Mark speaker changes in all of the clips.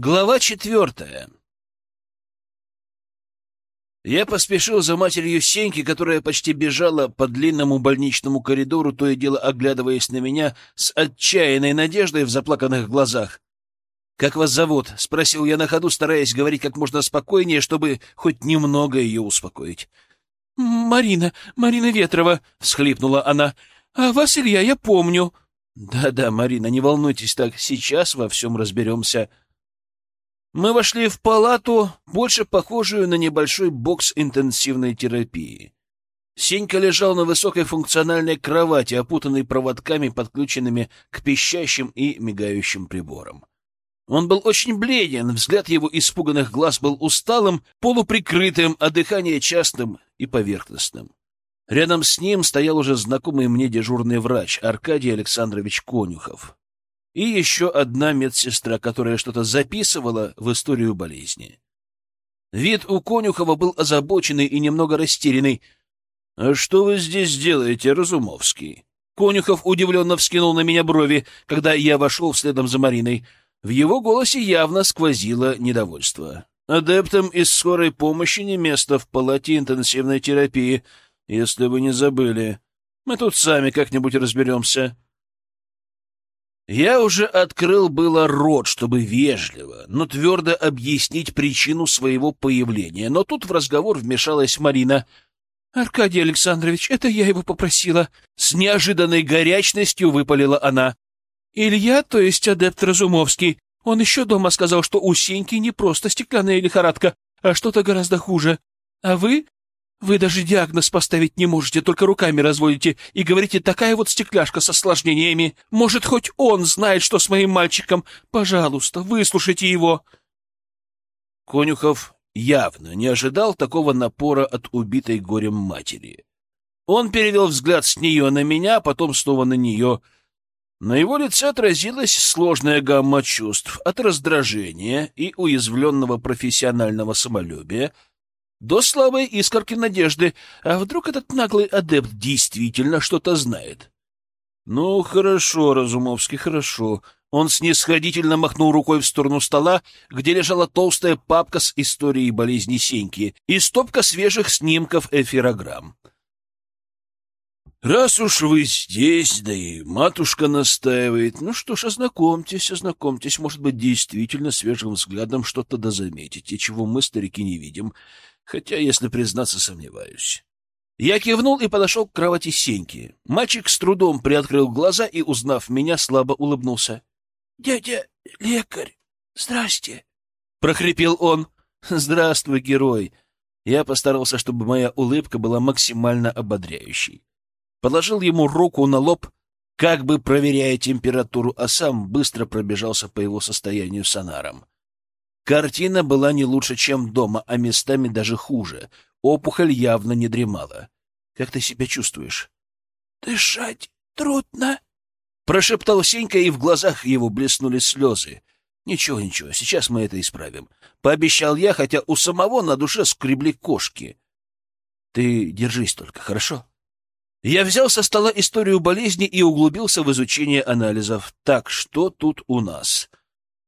Speaker 1: Глава четвертая. Я поспешил за матерью Сеньки, которая почти бежала по длинному больничному коридору, то и дело оглядываясь на меня с отчаянной надеждой в заплаканных глазах. «Как вас зовут?» — спросил я на ходу, стараясь говорить как можно спокойнее, чтобы хоть немного ее успокоить.
Speaker 2: «Марина, Марина Ветрова», — всхлипнула она. «А вас, Илья, я помню».
Speaker 1: «Да-да, Марина, не волнуйтесь так, сейчас во всем разберемся». Мы вошли в палату, больше похожую на небольшой бокс интенсивной терапии. Сенька лежал на высокой функциональной кровати, опутанной проводками, подключенными к пищащим и мигающим приборам. Он был очень бледен, взгляд его испуганных глаз был усталым, полуприкрытым, а дыхание частым и поверхностным. Рядом с ним стоял уже знакомый мне дежурный врач Аркадий Александрович Конюхов и еще одна медсестра, которая что-то записывала в историю болезни. Вид у Конюхова был озабоченный и немного растерянный. — А что вы здесь делаете, Разумовский? Конюхов удивленно вскинул на меня брови, когда я вошел следом за Мариной. В его голосе явно сквозило недовольство. «Адептам из скорой помощи не место в палате интенсивной терапии, если вы не забыли. Мы тут сами как-нибудь разберемся». Я уже открыл было рот, чтобы вежливо, но твердо объяснить причину своего появления, но тут в разговор вмешалась Марина.
Speaker 2: «Аркадий Александрович, это я его попросила».
Speaker 1: С неожиданной горячностью выпалила она.
Speaker 2: «Илья, то есть адепт Разумовский, он еще дома сказал, что у Сеньки не просто стеклянная лихорадка, а что-то гораздо хуже. А вы вы даже диагноз поставить не можете, только руками разводите и говорите, такая вот стекляшка с осложнениями. Может, хоть он знает, что с моим мальчиком. Пожалуйста, выслушайте его.
Speaker 1: Конюхов явно не ожидал такого напора от убитой горем матери. Он перевел взгляд с нее на меня, потом снова на нее. На его лице отразилась сложная гамма чувств от раздражения и уязвленного профессионального самолюбия — до слабой искорки надежды. А вдруг этот наглый адепт действительно что-то знает? Ну, хорошо, Разумовский, хорошо. Он снисходительно махнул рукой в сторону стола, где лежала толстая папка с историей болезни Сеньки и стопка свежих снимков эфирограмм. «Раз уж вы здесь, да и матушка настаивает, ну что ж, ознакомьтесь, ознакомьтесь, может быть, действительно свежим взглядом что-то дозаметите, чего мы, старики, не видим хотя, если признаться, сомневаюсь. Я кивнул и подошел к кровати Сеньки. Мальчик с трудом приоткрыл глаза и, узнав меня, слабо улыбнулся.
Speaker 3: — Дядя лекарь, здрасте!
Speaker 1: — прохрипел он. — Здравствуй, герой! Я постарался, чтобы моя улыбка была максимально ободряющей. Положил ему руку на лоб, как бы проверяя температуру, а сам быстро пробежался по его состоянию сонаром. Картина была не лучше, чем дома, а местами даже хуже. Опухоль явно не дремала. Как ты себя чувствуешь?
Speaker 3: — Дышать трудно, —
Speaker 1: прошептал Сенька, и в глазах его блеснули слезы. — Ничего, ничего, сейчас мы это исправим. Пообещал я, хотя у самого на душе скребли кошки. Ты держись только, хорошо? Я взял со стола историю болезни и углубился в изучение анализов. Так, что тут у нас?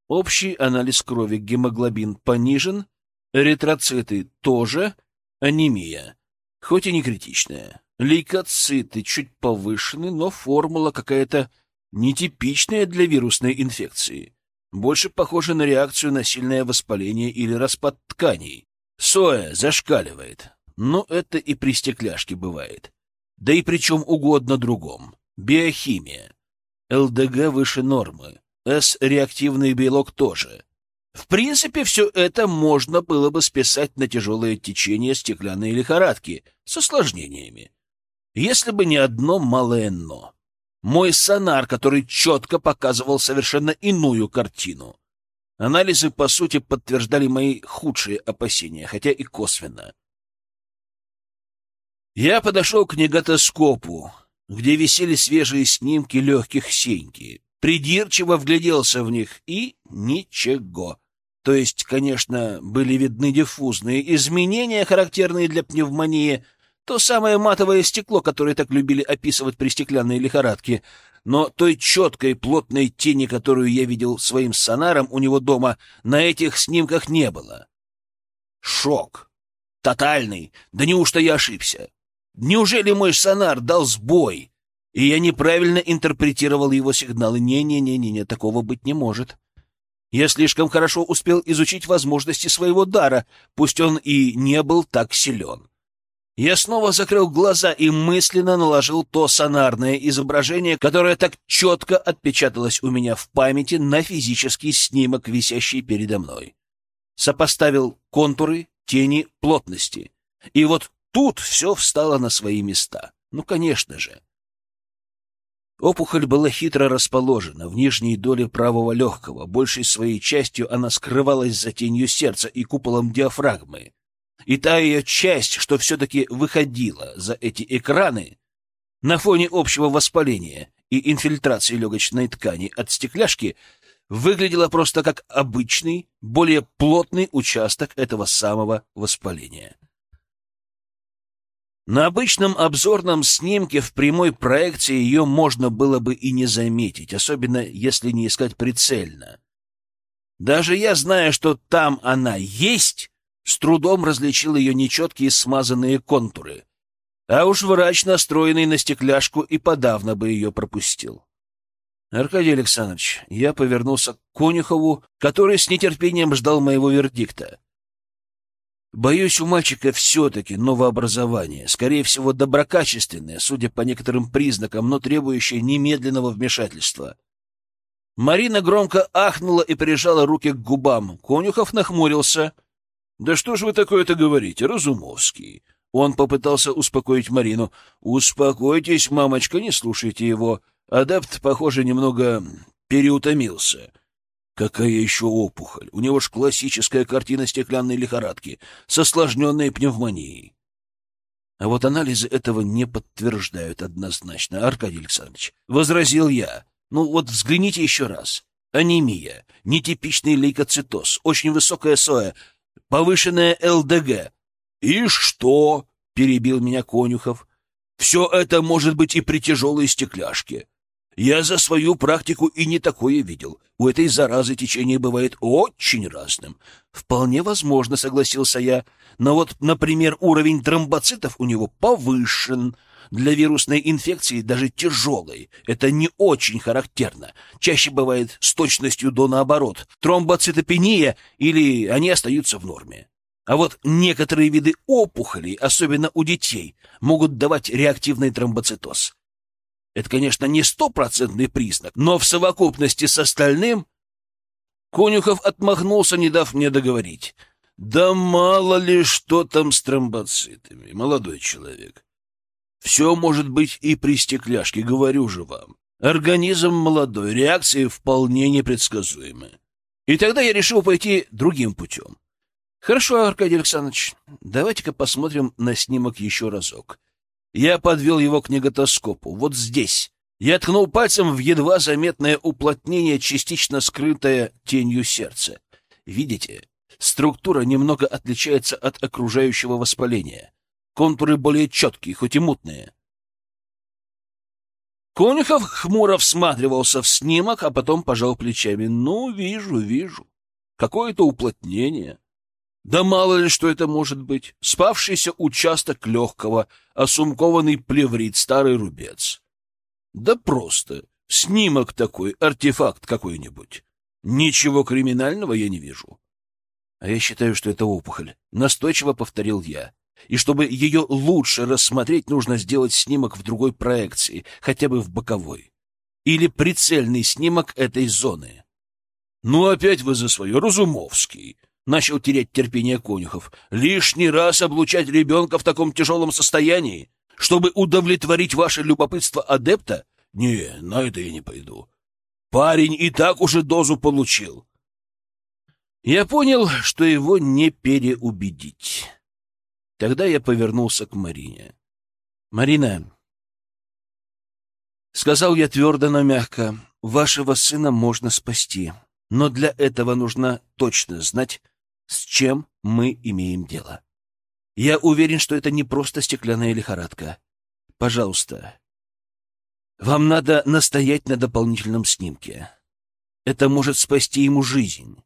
Speaker 1: Общий анализ крови гемоглобин понижен, эритроциты тоже, анемия, хоть и не критичная. Лейкоциты чуть повышены, но формула какая-то нетипичная для вирусной инфекции. Больше похожа на реакцию на сильное воспаление или распад тканей. Соя зашкаливает. Но это и при стекляшке бывает. Да и при чем угодно другом. Биохимия. ЛДГ выше нормы. С-реактивный белок тоже. В принципе, все это можно было бы списать на тяжелое течение стеклянной лихорадки с осложнениями. Если бы не одно малое «но». Мой сонар, который четко показывал совершенно иную картину. Анализы, по сути, подтверждали мои худшие опасения, хотя и косвенно. Я подошел к негатоскопу, где висели свежие снимки легких сеньки придирчиво вгляделся в них и ничего. То есть, конечно, были видны диффузные изменения, характерные для пневмонии, То самое матовое стекло, которое так любили описывать при стеклянной лихорадке. Но той четкой, плотной тени, которую я видел своим сонаром у него дома, на этих снимках не было. Шок. Тотальный. Да неужто я ошибся? Неужели мой сонар дал сбой, и я неправильно интерпретировал его сигналы? Не-не-не-не, такого быть не может. Я слишком хорошо успел изучить возможности своего дара, пусть он и не был так силен. Я снова закрыл глаза и мысленно наложил то сонарное изображение, которое так четко отпечаталось у меня в памяти на физический снимок, висящий передо мной. Сопоставил контуры, тени, плотности. И вот тут все встало на свои места. Ну, конечно же. Опухоль была хитро расположена в нижней доле правого легкого. Большей своей частью она скрывалась за тенью сердца и куполом диафрагмы. И та ее часть, что все-таки выходила за эти экраны, на фоне общего воспаления и инфильтрации легочной ткани от стекляшки, выглядела просто как обычный, более плотный участок этого самого воспаления. На обычном обзорном снимке в прямой проекции ее можно было бы и не заметить, особенно если не искать прицельно. Даже я, зная, что там она есть, с трудом различил ее нечеткие смазанные контуры. А уж врач, настроенный на стекляшку, и подавно бы ее пропустил. Аркадий Александрович, я повернулся к Конюхову, который с нетерпением ждал моего вердикта. Боюсь, у мальчика все-таки новообразование, скорее всего, доброкачественное, судя по некоторым признакам, но требующее немедленного вмешательства. Марина громко ахнула и прижала руки к губам. Конюхов нахмурился — «Да что ж вы такое-то говорите, Разумовский?» Он попытался успокоить Марину. «Успокойтесь, мамочка, не слушайте его. Адепт, похоже, немного переутомился». Какая еще опухоль? У него ж классическая картина стеклянной лихорадки с осложненной пневмонией. А вот анализы этого не подтверждают однозначно, Аркадий Александрович. Возразил я. Ну вот взгляните еще раз. Анемия, нетипичный лейкоцитоз, очень высокая соя, повышенное ЛДГ. И что? перебил меня Конюхов. Все это может быть и при тяжелой стекляшке. Я за свою практику и не такое видел. У этой заразы течение бывает очень разным. Вполне возможно, согласился я. Но вот, например, уровень тромбоцитов у него повышен. Для вирусной инфекции, даже тяжелой, это не очень характерно. Чаще бывает с точностью до наоборот. Тромбоцитопения или они остаются в норме. А вот некоторые виды опухолей, особенно у детей, могут давать реактивный тромбоцитоз. Это, конечно, не стопроцентный признак, но в совокупности с остальным... Конюхов отмахнулся, не дав мне договорить. Да мало ли что там с тромбоцитами, молодой человек. Все может быть и при стекляшке, говорю же вам. Организм молодой, реакции вполне непредсказуемы. И тогда я решил пойти другим путем. Хорошо, Аркадий Александрович, давайте-ка посмотрим на снимок еще разок. Я подвел его к неготоскопу. Вот здесь. Я ткнул пальцем в едва заметное уплотнение, частично скрытое тенью сердца. Видите? Структура немного отличается от окружающего воспаления. Контуры более четкие, хоть и мутные. Конюхов хмуро всматривался в снимок, а потом пожал плечами. «Ну, вижу, вижу. Какое-то уплотнение. Да мало ли, что это может быть. Спавшийся участок легкого, осумкованный плеврит, старый рубец. Да просто. Снимок такой, артефакт какой-нибудь. Ничего криминального я не вижу. А я считаю, что это опухоль. Настойчиво повторил я и чтобы ее лучше рассмотреть, нужно сделать снимок в другой проекции, хотя бы в боковой. Или прицельный снимок этой зоны. «Ну, опять вы за свое, Разумовский!» — начал терять терпение Конюхов. «Лишний раз облучать ребенка в таком тяжелом состоянии, чтобы удовлетворить ваше любопытство адепта? Не, на это я не пойду. Парень и так уже дозу получил». Я понял, что его не переубедить. Тогда я повернулся к Марине. «Марина», — сказал я твердо, но мягко, — «вашего сына можно спасти, но для этого нужно точно знать, с чем мы имеем дело». Я уверен, что это не просто стеклянная лихорадка. Пожалуйста, вам надо настоять на дополнительном снимке. Это может спасти ему жизнь.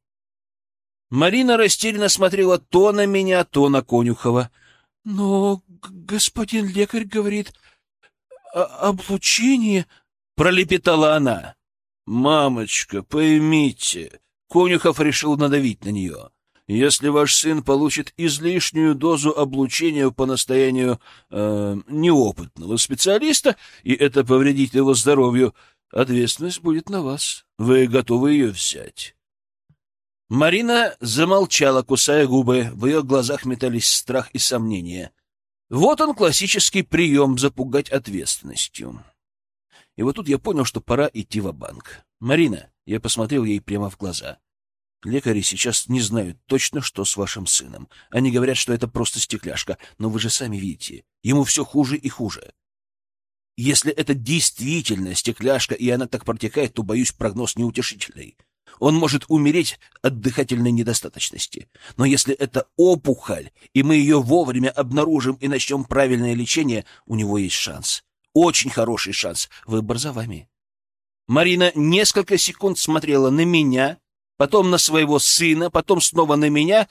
Speaker 1: Марина растерянно смотрела то на меня, то на Конюхова.
Speaker 2: — Но господин лекарь говорит, облучение...
Speaker 1: — пролепетала она. — Мамочка, поймите, Конюхов решил надавить на нее. Если ваш сын получит излишнюю дозу облучения по настоянию э, неопытного специалиста, и это повредит его здоровью, ответственность будет на вас. Вы готовы ее взять? Марина замолчала, кусая губы. В ее глазах метались страх и сомнения. Вот он, классический прием запугать ответственностью. И вот тут я понял, что пора идти в банк Марина, я посмотрел ей прямо в глаза. Лекари сейчас не знают точно, что с вашим сыном. Они говорят, что это просто стекляшка, но вы же сами видите, ему все хуже и хуже. Если это действительно стекляшка, и она так протекает, то, боюсь, прогноз неутешительный. Он может умереть от дыхательной недостаточности. Но если это опухоль, и мы ее вовремя обнаружим и начнем правильное лечение, у него есть шанс. Очень хороший шанс. Выбор за вами. Марина несколько секунд смотрела на меня, потом на своего сына, потом снова на меня,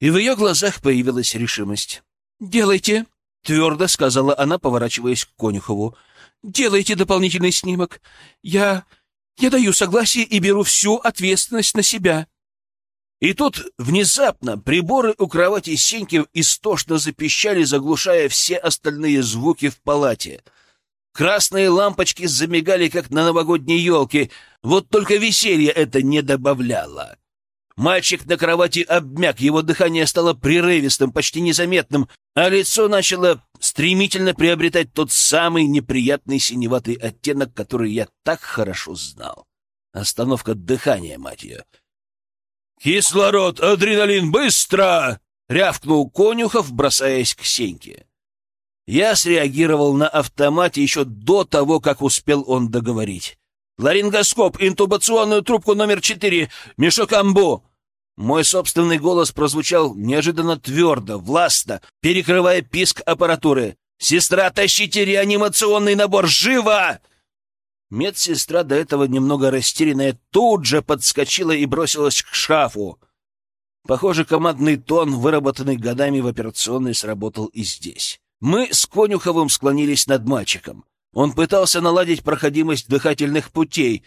Speaker 1: и в ее глазах появилась решимость.
Speaker 2: «Делайте», —
Speaker 1: твердо сказала она, поворачиваясь к Конюхову.
Speaker 2: «Делайте дополнительный снимок. Я... я даю согласие и беру всю ответственность на себя».
Speaker 1: И тут внезапно приборы у кровати Сеньки истошно запищали, заглушая все остальные звуки в палате — Красные лампочки замигали, как на новогодней елке. Вот только веселье это не добавляло. Мальчик на кровати обмяк, его дыхание стало прерывистым, почти незаметным, а лицо начало стремительно приобретать тот самый неприятный синеватый оттенок, который я так хорошо знал. Остановка дыхания, мать ее. «Кислород, адреналин, быстро!» — рявкнул Конюхов, бросаясь к Сеньке. Я среагировал на автомате еще до того, как успел он договорить. «Ларингоскоп, интубационную трубку номер четыре, мешок амбу!» Мой собственный голос прозвучал неожиданно твердо, властно, перекрывая писк аппаратуры. «Сестра, тащите реанимационный набор! Живо!» Медсестра, до этого немного растерянная, тут же подскочила и бросилась к шкафу. Похоже, командный тон, выработанный годами в операционной, сработал и здесь. Мы с Конюховым склонились над мальчиком. Он пытался наладить проходимость дыхательных путей,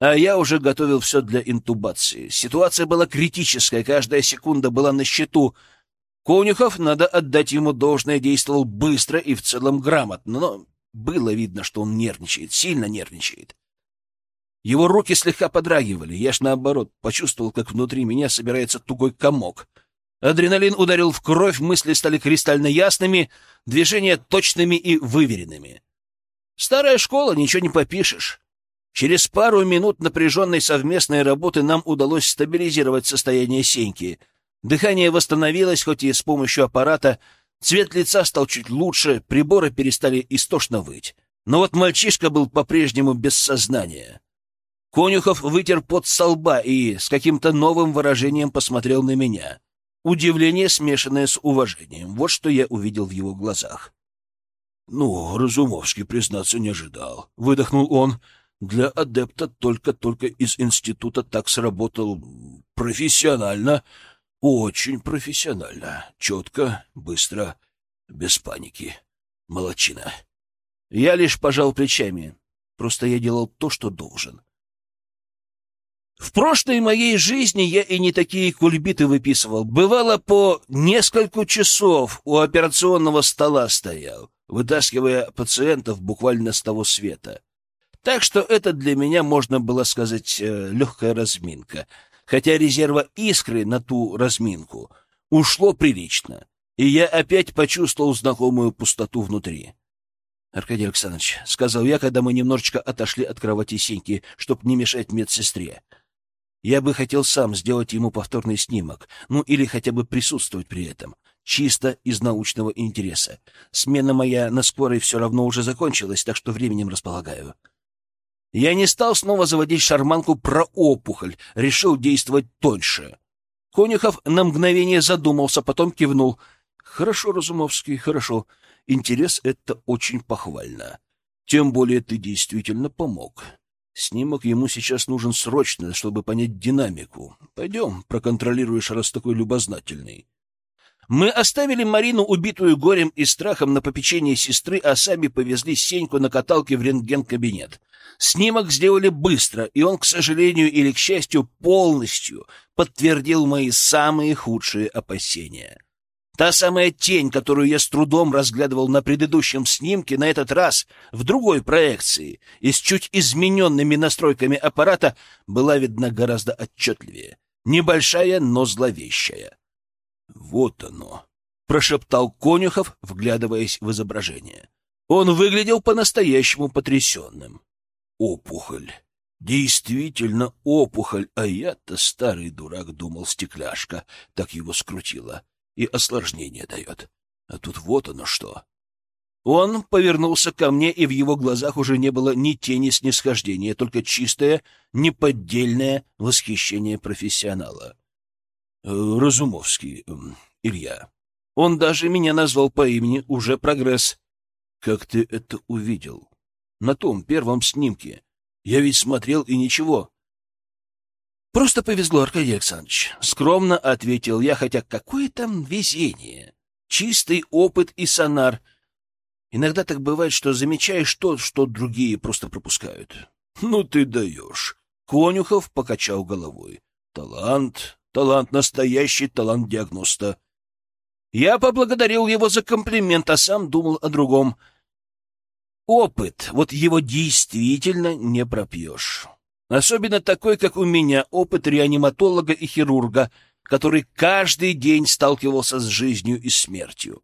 Speaker 1: а я уже готовил все для интубации. Ситуация была критическая, каждая секунда была на счету. Конюхов, надо отдать ему должное, действовал быстро и в целом грамотно, но было видно, что он нервничает, сильно нервничает. Его руки слегка подрагивали, я ж наоборот почувствовал, как внутри меня собирается тугой комок — Адреналин ударил в кровь, мысли стали кристально ясными, движения точными и выверенными. Старая школа, ничего не попишешь. Через пару минут напряженной совместной работы нам удалось стабилизировать состояние Сеньки. Дыхание восстановилось, хоть и с помощью аппарата. Цвет лица стал чуть лучше, приборы перестали истошно выть. Но вот мальчишка был по-прежнему без сознания. Конюхов вытер пот со лба и с каким-то новым выражением посмотрел на меня. Удивление, смешанное с уважением. Вот что я увидел в его глазах. «Ну, Разумовский, признаться, не ожидал», — выдохнул он. «Для адепта только-только из института так сработал профессионально, очень профессионально, четко, быстро, без паники. Молодчина». Я лишь пожал плечами. Просто я делал то, что должен. В прошлой моей жизни я и не такие кульбиты выписывал. Бывало, по несколько часов у операционного стола стоял, вытаскивая пациентов буквально с того света. Так что это для меня, можно было сказать, э, легкая разминка. Хотя резерва искры на ту разминку ушло прилично, и я опять почувствовал знакомую пустоту внутри. — Аркадий Александрович, — сказал я, когда мы немножечко отошли от кровати Сеньки, чтоб не мешать медсестре, — я бы хотел сам сделать ему повторный снимок, ну или хотя бы присутствовать при этом, чисто из научного интереса. Смена моя на скорой все равно уже закончилась, так что временем располагаю. Я не стал снова заводить шарманку про опухоль, решил действовать тоньше. Конюхов на мгновение задумался, потом кивнул. Хорошо, Разумовский, хорошо. Интерес — это очень похвально. Тем более ты действительно помог. Снимок ему сейчас нужен срочно, чтобы понять динамику. Пойдем, проконтролируешь, раз такой любознательный. Мы оставили Марину, убитую горем и страхом, на попечение сестры, а сами повезли Сеньку на каталке в рентген-кабинет. Снимок сделали быстро, и он, к сожалению или к счастью, полностью подтвердил мои самые худшие опасения. Та самая тень, которую я с трудом разглядывал на предыдущем снимке, на этот раз в другой проекции и с чуть измененными настройками аппарата, была видна гораздо отчетливее. Небольшая, но зловещая. Вот оно, прошептал Конюхов, вглядываясь в изображение. Он выглядел по-настоящему потрясенным. Опухоль. Действительно опухоль, а я-то старый дурак думал стекляшка, так его скрутило и осложнение дает. А тут вот оно что. Он повернулся ко мне, и в его глазах уже не было ни тени снисхождения, только чистое, неподдельное восхищение профессионала. Разумовский, Илья. Он даже меня назвал по имени, уже прогресс. Как ты это увидел? На том первом снимке. Я ведь смотрел и ничего. Просто повезло, Аркадий Александрович. Скромно ответил я, хотя какое там везение. Чистый опыт и сонар. Иногда так бывает, что замечаешь то, что другие просто пропускают. Ну ты даешь. Конюхов покачал головой. Талант, Талант настоящий, талант диагноста. Я поблагодарил его за комплимент, а сам думал о другом. Опыт, вот его действительно не пропьешь. Особенно такой, как у меня, опыт реаниматолога и хирурга, который каждый день сталкивался с жизнью и смертью.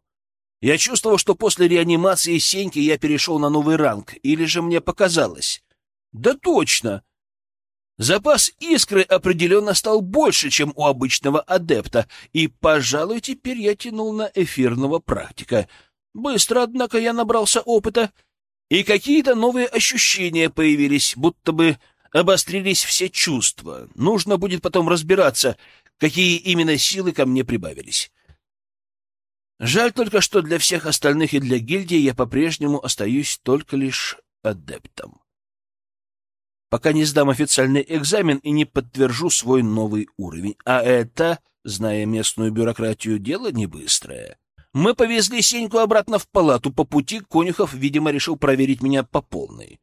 Speaker 1: Я чувствовал, что после реанимации Сеньки я перешел на новый ранг, или же мне показалось. Да точно! Запас искры определенно стал больше, чем у обычного адепта, и, пожалуй, теперь я тянул на эфирного практика. Быстро, однако, я набрался опыта, и какие-то новые ощущения появились, будто бы обострились все чувства. Нужно будет потом разбираться, какие именно силы ко мне прибавились. Жаль только, что для всех остальных и для гильдии я по-прежнему остаюсь только лишь адептом пока не сдам официальный экзамен и не подтвержу свой новый уровень. А это, зная местную бюрократию, дело не быстрое. Мы повезли Сеньку обратно в палату. По пути Конюхов, видимо, решил проверить меня по полной.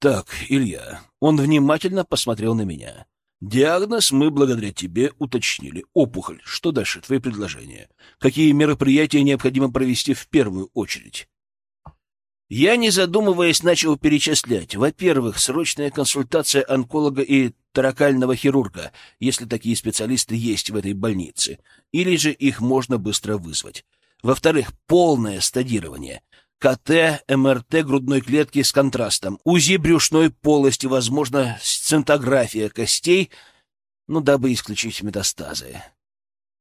Speaker 1: Так, Илья, он внимательно посмотрел на меня. Диагноз мы благодаря тебе уточнили. Опухоль. Что дальше? Твои предложения. Какие мероприятия необходимо провести в первую очередь? Я, не задумываясь, начал перечислять. Во-первых, срочная консультация онколога и таракального хирурга, если такие специалисты есть в этой больнице, или же их можно быстро вызвать. Во-вторых, полное стадирование. КТ, МРТ грудной клетки с контрастом, УЗИ брюшной полости, возможно, сцинтография костей, ну, дабы исключить метастазы.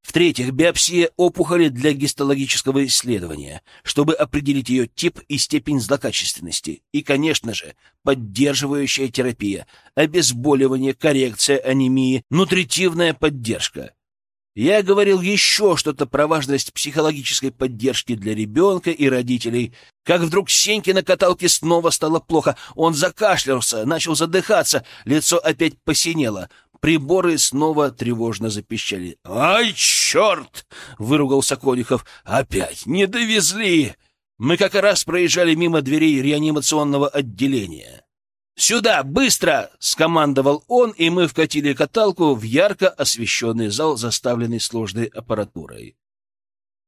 Speaker 1: В-третьих, биопсия опухоли для гистологического исследования, чтобы определить ее тип и степень злокачественности. И, конечно же, поддерживающая терапия, обезболивание, коррекция анемии, нутритивная поддержка. Я говорил еще что-то про важность психологической поддержки для ребенка и родителей, как вдруг Сеньке на каталке снова стало плохо. Он закашлялся, начал задыхаться, лицо опять посинело. Приборы снова тревожно запищали. «Ай, черт!» — выругался Конюхов. «Опять не довезли!» Мы как раз проезжали мимо дверей реанимационного отделения. «Сюда, быстро!» — скомандовал он, и мы вкатили каталку в ярко освещенный зал, заставленный сложной аппаратурой.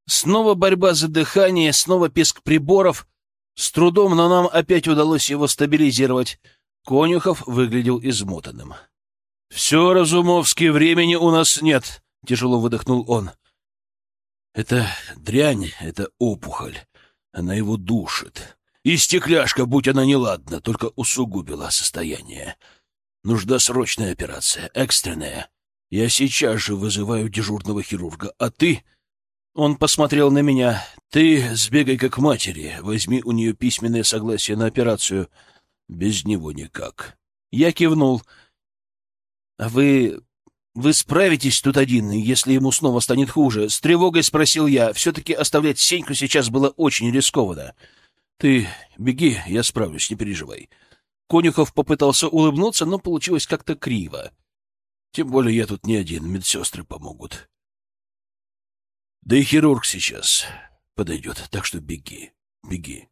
Speaker 1: Снова борьба за дыхание, снова писк приборов. С трудом, но нам опять удалось его стабилизировать. Конюхов выглядел измотанным. — Все, Разумовский, времени у нас нет, — тяжело выдохнул он. — Это дрянь, это опухоль. Она его душит. И стекляшка, будь она неладна, только усугубила состояние. Нужна срочная операция, экстренная. Я сейчас же вызываю дежурного хирурга, а ты... Он посмотрел на меня. Ты сбегай как матери, возьми у нее письменное согласие на операцию. Без него никак. Я кивнул. — «А вы Вы справитесь тут один, если ему снова станет хуже? С тревогой спросил я. Все-таки оставлять Сеньку сейчас было очень рискованно. Ты беги, я справлюсь, не переживай. Конюхов попытался улыбнуться, но получилось как-то криво. Тем более я тут не один, медсестры помогут. Да и хирург сейчас подойдет, так что беги, беги.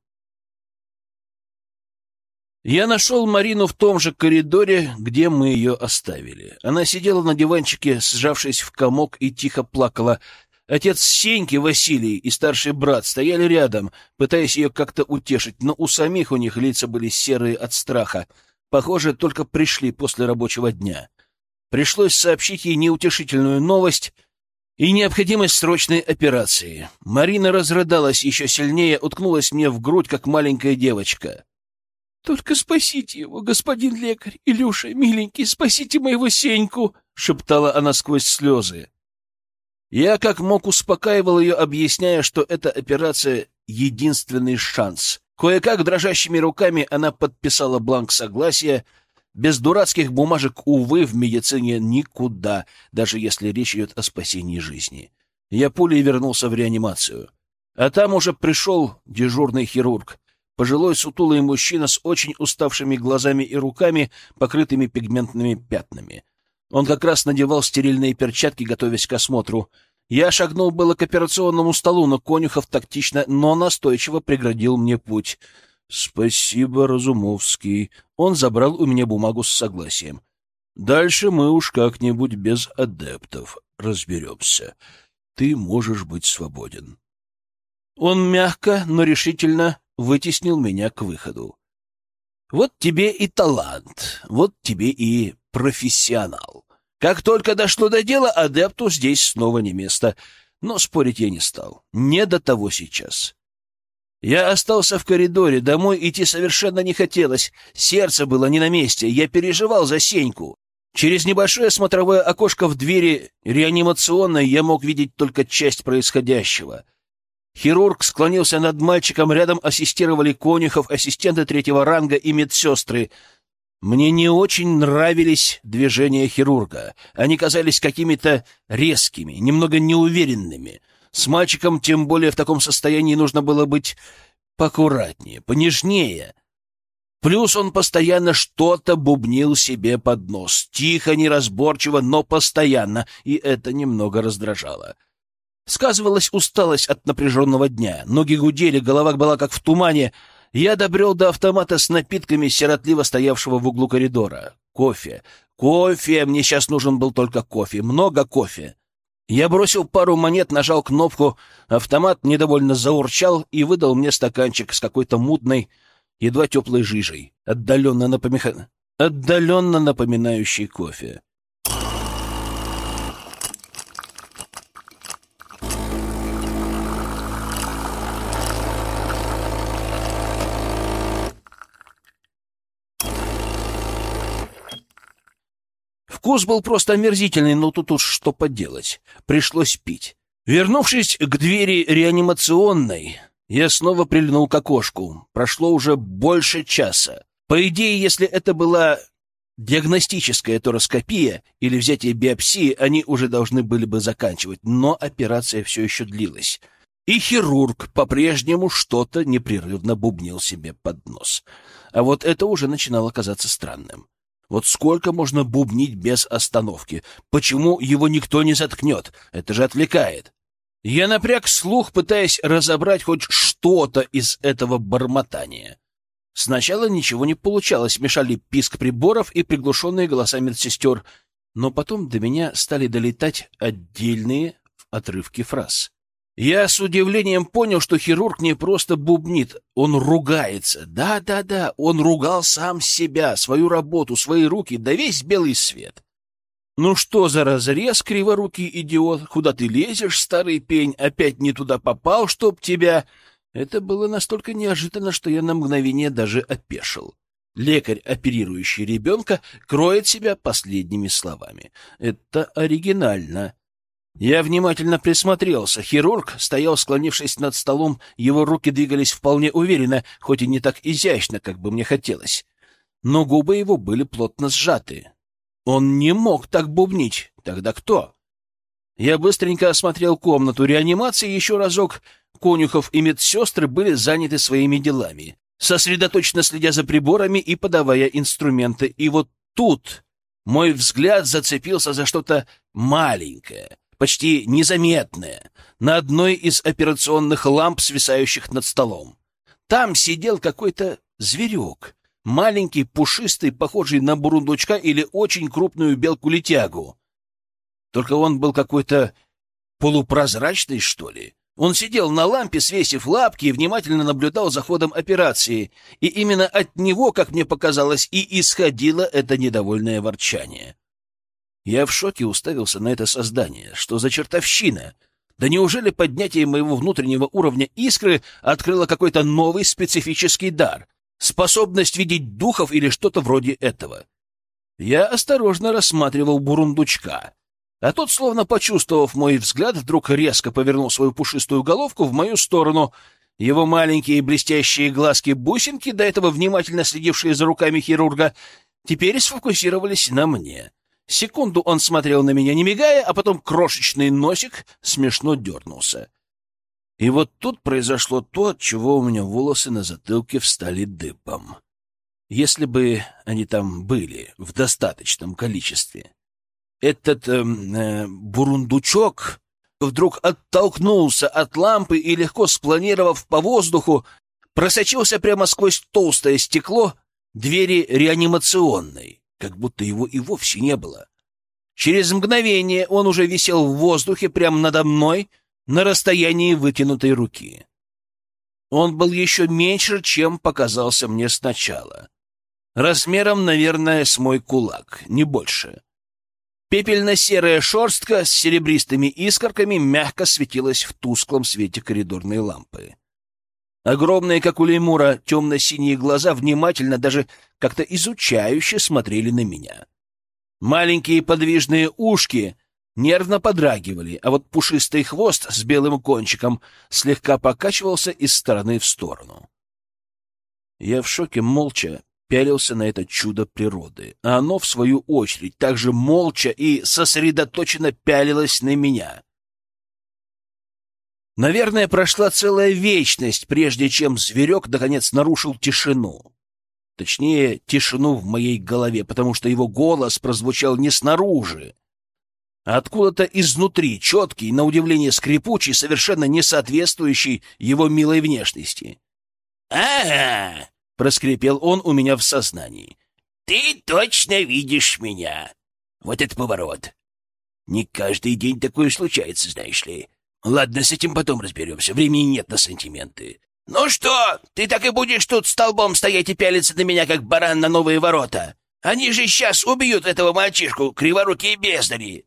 Speaker 1: Я нашел Марину в том же коридоре, где мы ее оставили. Она сидела на диванчике, сжавшись в комок, и тихо плакала. Отец Сеньки, Василий и старший брат стояли рядом, пытаясь ее как-то утешить, но у самих у них лица были серые от страха. Похоже, только пришли после рабочего дня. Пришлось сообщить ей неутешительную новость и необходимость срочной операции. Марина разрыдалась еще сильнее, уткнулась мне в грудь, как маленькая девочка.
Speaker 2: «Только спасите его, господин лекарь! Илюша, миленький, спасите моего Сеньку!» — шептала она сквозь слезы.
Speaker 1: Я как мог успокаивал ее, объясняя, что эта операция — единственный шанс. Кое-как дрожащими руками она подписала бланк согласия. Без дурацких бумажек, увы, в медицине никуда, даже если речь идет о спасении жизни. Я пулей вернулся в реанимацию. А там уже пришел дежурный хирург. Пожилой сутулый мужчина с очень уставшими глазами и руками, покрытыми пигментными пятнами. Он как раз надевал стерильные перчатки, готовясь к осмотру. Я шагнул было к операционному столу, но Конюхов тактично, но настойчиво преградил мне путь. «Спасибо, Разумовский». Он забрал у меня бумагу с согласием. «Дальше мы уж как-нибудь без адептов разберемся. Ты можешь быть свободен». Он мягко, но решительно вытеснил меня к выходу. Вот тебе и талант, вот тебе и профессионал. Как только дошло до дела, адепту здесь снова не место. Но спорить я не стал. Не до того сейчас. Я остался в коридоре, домой идти совершенно не хотелось. Сердце было не на месте, я переживал за Сеньку. Через небольшое смотровое окошко в двери реанимационной я мог видеть только часть происходящего — Хирург склонился над мальчиком, рядом ассистировали конюхов, ассистенты третьего ранга и медсестры. Мне не очень нравились движения хирурга. Они казались какими-то резкими, немного неуверенными. С мальчиком, тем более в таком состоянии, нужно было быть поаккуратнее, понежнее. Плюс он постоянно что-то бубнил себе под нос. Тихо, неразборчиво, но постоянно, и это немного раздражало. Сказывалась усталость от напряженного дня. Ноги гудели, голова была как в тумане. Я добрел до автомата с напитками, сиротливо стоявшего в углу коридора. Кофе. Кофе. Мне сейчас нужен был только кофе. Много кофе. Я бросил пару монет, нажал кнопку. Автомат недовольно заурчал и выдал мне стаканчик с какой-то мутной, едва теплой жижей, отдаленно, напомиха... отдаленно напоминающей кофе. Вкус был просто омерзительный, но тут уж что поделать. Пришлось пить. Вернувшись к двери реанимационной, я снова прильнул к окошку. Прошло уже больше часа. По идее, если это была диагностическая тороскопия или взятие биопсии, они уже должны были бы заканчивать, но операция все еще длилась. И хирург по-прежнему что-то непрерывно бубнил себе под нос. А вот это уже начинало казаться странным. Вот сколько можно бубнить без остановки? Почему его никто не заткнет? Это же отвлекает. Я напряг слух, пытаясь разобрать хоть что-то из этого бормотания. Сначала ничего не получалось, мешали писк приборов и приглушенные голоса медсестер, но потом до меня стали долетать отдельные отрывки фраз. Я с удивлением понял, что хирург не просто бубнит, он ругается. Да-да-да, он ругал сам себя, свою работу, свои руки, да весь белый свет. Ну что за разрез, криворукий идиот? Куда ты лезешь, старый пень? Опять не туда попал, чтоб тебя... Это было настолько неожиданно, что я на мгновение даже опешил. Лекарь, оперирующий ребенка, кроет себя последними словами. Это оригинально. Я внимательно присмотрелся. Хирург стоял, склонившись над столом, его руки двигались вполне уверенно, хоть и не так изящно, как бы мне хотелось. Но губы его были плотно сжаты. Он не мог так бубнить, Тогда кто? Я быстренько осмотрел комнату реанимации еще разок. Конюхов и медсестры были заняты своими делами, сосредоточенно следя за приборами и подавая инструменты. И вот тут мой взгляд зацепился за что-то маленькое, почти незаметное, на одной из операционных ламп, свисающих над столом. Там сидел какой-то зверек, маленький, пушистый, похожий на бурундучка или очень крупную белку-летягу. Только он был какой-то полупрозрачный, что ли. Он сидел на лампе, свесив лапки, и внимательно наблюдал за ходом операции, и именно от него, как мне показалось, и исходило это недовольное ворчание. Я в шоке уставился на это создание. Что за чертовщина? Да неужели поднятие моего внутреннего уровня искры открыло какой-то новый специфический дар? Способность видеть духов или что-то вроде этого? Я осторожно рассматривал бурундучка. А тот, словно почувствовав мой взгляд, вдруг резко повернул свою пушистую головку в мою сторону. Его маленькие блестящие глазки-бусинки, до этого внимательно следившие за руками хирурга, теперь сфокусировались на мне. Секунду он смотрел на меня, не мигая, а потом крошечный носик смешно дернулся. И вот тут произошло то, от чего у меня волосы на затылке встали дыбом. Если бы они там были в достаточном количестве этот э, э, бурундучок вдруг оттолкнулся от лампы и, легко спланировав по воздуху, просочился прямо сквозь толстое стекло двери реанимационной, как будто его и вовсе не было. Через мгновение он уже висел в воздухе прямо надо мной на расстоянии вытянутой руки. Он был еще меньше, чем показался мне сначала. Размером, наверное, с мой кулак, не больше. Пепельно-серая шерстка с серебристыми искорками мягко светилась в тусклом свете коридорной лампы. Огромные, как у лемура, темно-синие глаза внимательно, даже как-то изучающе смотрели на меня. Маленькие подвижные ушки нервно подрагивали, а вот пушистый хвост с белым кончиком слегка покачивался из стороны в сторону. Я в шоке молча пялился на это чудо природы, а оно, в свою очередь, также молча и сосредоточенно пялилось на меня. Наверное, прошла целая вечность, прежде чем зверек, наконец, нарушил тишину. Точнее, тишину в моей голове, потому что его голос прозвучал не снаружи, а откуда-то изнутри, четкий, на удивление скрипучий, совершенно не соответствующий его милой внешности. «Ага!» — проскрипел он у меня в сознании. «Ты точно видишь меня. Вот это поворот. Не каждый день такое случается, знаешь ли. Ладно, с этим потом разберемся. Времени нет на сантименты. Ну что, ты так и будешь тут столбом стоять и пялиться на меня, как баран на новые ворота? Они же сейчас убьют этого мальчишку, криворукие бездари.